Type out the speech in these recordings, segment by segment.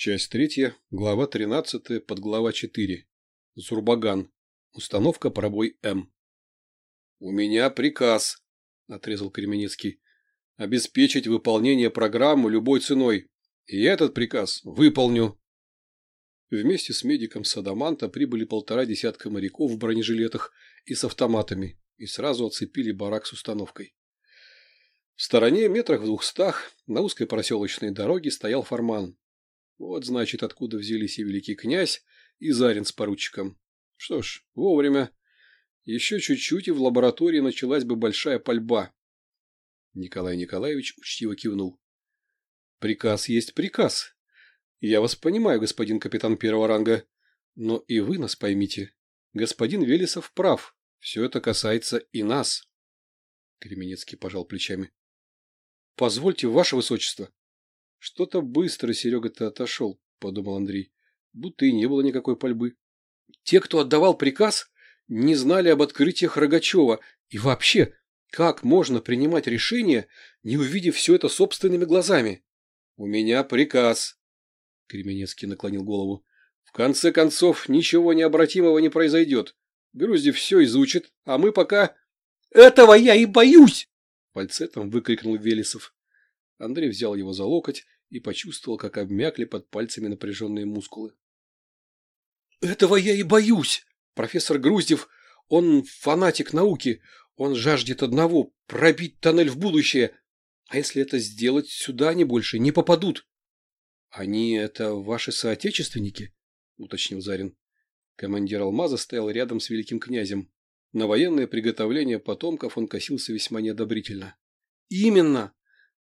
Часть третья, глава тринадцатая, подглава четыре. Зурбаган. Установка пробой М. «У меня приказ», – отрезал Кременецкий, – «обеспечить выполнение программы любой ценой. И этот приказ выполню». Вместе с медиком Садаманта прибыли полтора десятка моряков в бронежилетах и с автоматами и сразу оцепили барак с установкой. В стороне, метрах в двухстах, на узкой проселочной дороге стоял фарман, вот, значит, откуда взялись и великий князь, и Зарин с поручиком. Что ж, вовремя. Еще чуть-чуть, и в лаборатории началась бы большая пальба. Николай Николаевич учтиво кивнул. Приказ есть приказ. Я вас понимаю, господин капитан первого ранга. Но и вы нас поймите. Господин Велесов прав. Все это касается и нас. Кременецкий пожал плечами. Позвольте, ваше высочество. Что-то быстро Серега-то отошел, подумал Андрей, будто и не было никакой пальбы. Те, кто отдавал приказ, не знали об открытиях Рогачева. И вообще, как можно принимать решение, не увидев все это собственными глазами? У меня приказ. Кременецкий наклонил голову. В конце концов, ничего необратимого не произойдет. Груздев все изучит, а мы пока... Этого я и боюсь! Фальцетом выкрикнул Велесов. Андрей взял его за локоть и почувствовал, как обмякли под пальцами напряженные мускулы. «Этого я и боюсь! Профессор Груздев, он фанатик науки, он жаждет одного – пробить тоннель в будущее. А если это сделать, сюда они больше не попадут». «Они – это ваши соотечественники?» – уточнил Зарин. Командир Алмаза стоял рядом с великим князем. На военное приготовление потомков он косился весьма неодобрительно. «Именно!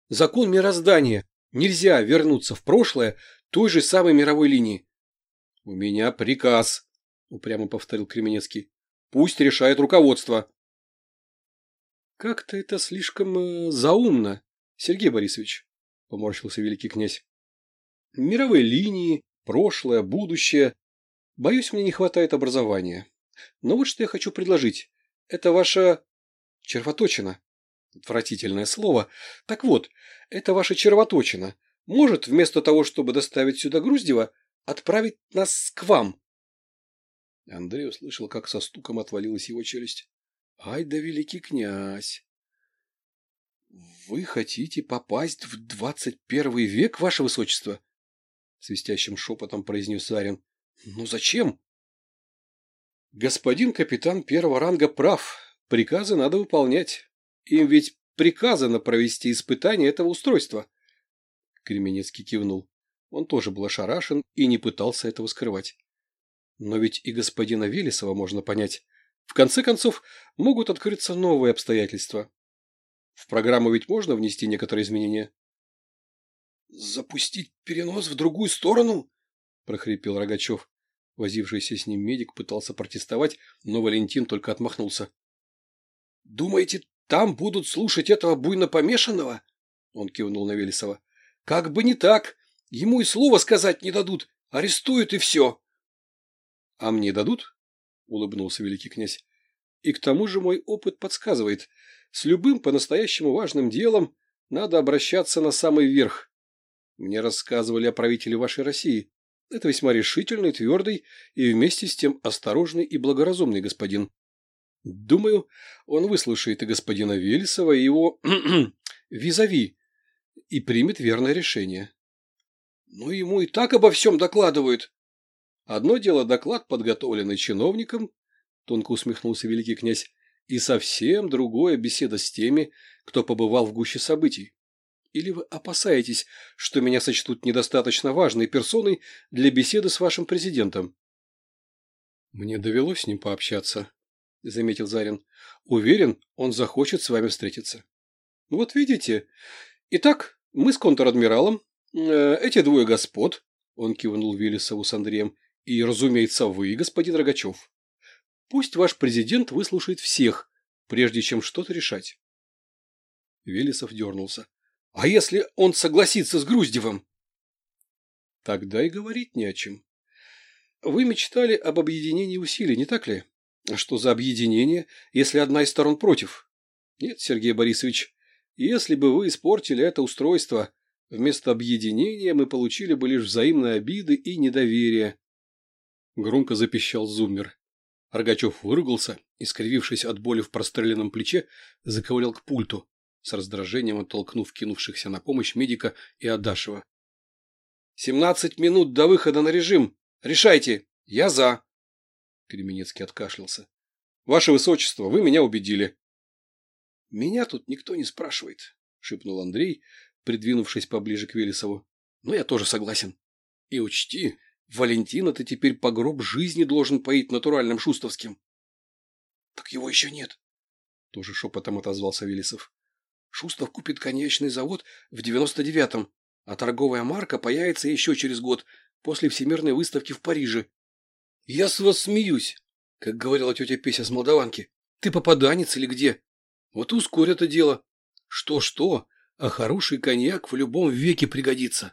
Закон мироздания. Нельзя вернуться в прошлое той же самой мировой линии. — У меня приказ, — упрямо повторил Кременецкий. — Пусть решает руководство. — Как-то это слишком э, заумно, Сергей Борисович, — поморщился великий князь. — Мировые линии, прошлое, будущее. Боюсь, мне не хватает образования. Но вот что я хочу предложить. Это ваша червоточина. Отвратительное слово. Так вот, это ваша червоточина. Может, вместо того, чтобы доставить сюда Груздева, отправить нас к вам. Андрей услышал, как со стуком отвалилась его челюсть. Ай да великий князь! Вы хотите попасть в двадцать первый век, ваше высочество? Свистящим шепотом произнес Зарин. Ну зачем? Господин капитан первого ранга прав. Приказы надо выполнять. Им ведь приказано провести испытание этого устройства. Кременецкий кивнул. Он тоже был ошарашен и не пытался этого скрывать. Но ведь и господина Велесова можно понять. В конце концов, могут открыться новые обстоятельства. В программу ведь можно внести некоторые изменения? «Запустить перенос в другую сторону?» – прохрипел Рогачев. Возившийся с ним медик пытался протестовать, но Валентин только отмахнулся. «Думаете, там будут слушать этого буйно помешанного? Он кивнул на Велесова. Как бы не так. Ему и слова сказать не дадут. Арестуют и все. А мне дадут? Улыбнулся великий князь. И к тому же мой опыт подсказывает. С любым по-настоящему важным делом надо обращаться на самый верх. Мне рассказывали о правителе вашей России. Это весьма решительный, твердый и вместе с тем осторожный и благоразумный господин. Думаю, он выслушает и господина Велесова, и его визави, и примет верное решение. Но ему и так обо всем докладывают. Одно дело доклад, подготовленный чиновником, тонко усмехнулся великий князь, и совсем другое беседа с теми, кто побывал в гуще событий. Или вы опасаетесь, что меня сочтут недостаточно важной персоной для беседы с вашим президентом? Мне довелось с ним пообщаться, – заметил Зарин. «Уверен, он захочет с вами встретиться». «Вот видите. Итак, мы с контр-адмиралом, э, эти двое господ», – он кивнул Виллисову с Андреем, – «и, разумеется, вы, господин Рогачев. Пусть ваш президент выслушает всех, прежде чем что-то решать». Велесов дернулся. «А если он согласится с Груздевым?» «Тогда и говорить не о чем. Вы мечтали об объединении усилий, не так ли?» Что за объединение, если одна из сторон против? Нет, Сергей Борисович, если бы вы испортили это устройство, Вместо объединения мы получили бы лишь взаимные обиды и недоверие. Громко запищал зуммер. Рогачев выругался и, скривившись от боли в простреленном плече, заковылял к пульту, с раздражением оттолкнув кинувшихся на помощь медика и Адашева. «Семнадцать минут до выхода на режим! Решайте! Я за!» Кременецкий откашлялся. «Ваше Высочество, вы меня убедили!» «Меня тут никто не спрашивает», — шепнул Андрей, придвинувшись поближе к Велесову. «Но я тоже согласен. И учти, Валентина ты теперь по гроб жизни должен поить натуральным шустовским». «Так его еще нет», — тоже шепотом отозвался Велесов. «Шустов купит конечный завод в девяносто девятом, а торговая марка появится еще через год, после Всемирной выставки в Париже. Я с вас смеюсь, как говорила тетя Песя с Молдаванки. Ты попаданец или где? Вот ускорь это дело. Что-что, а хороший коньяк в любом веке пригодится.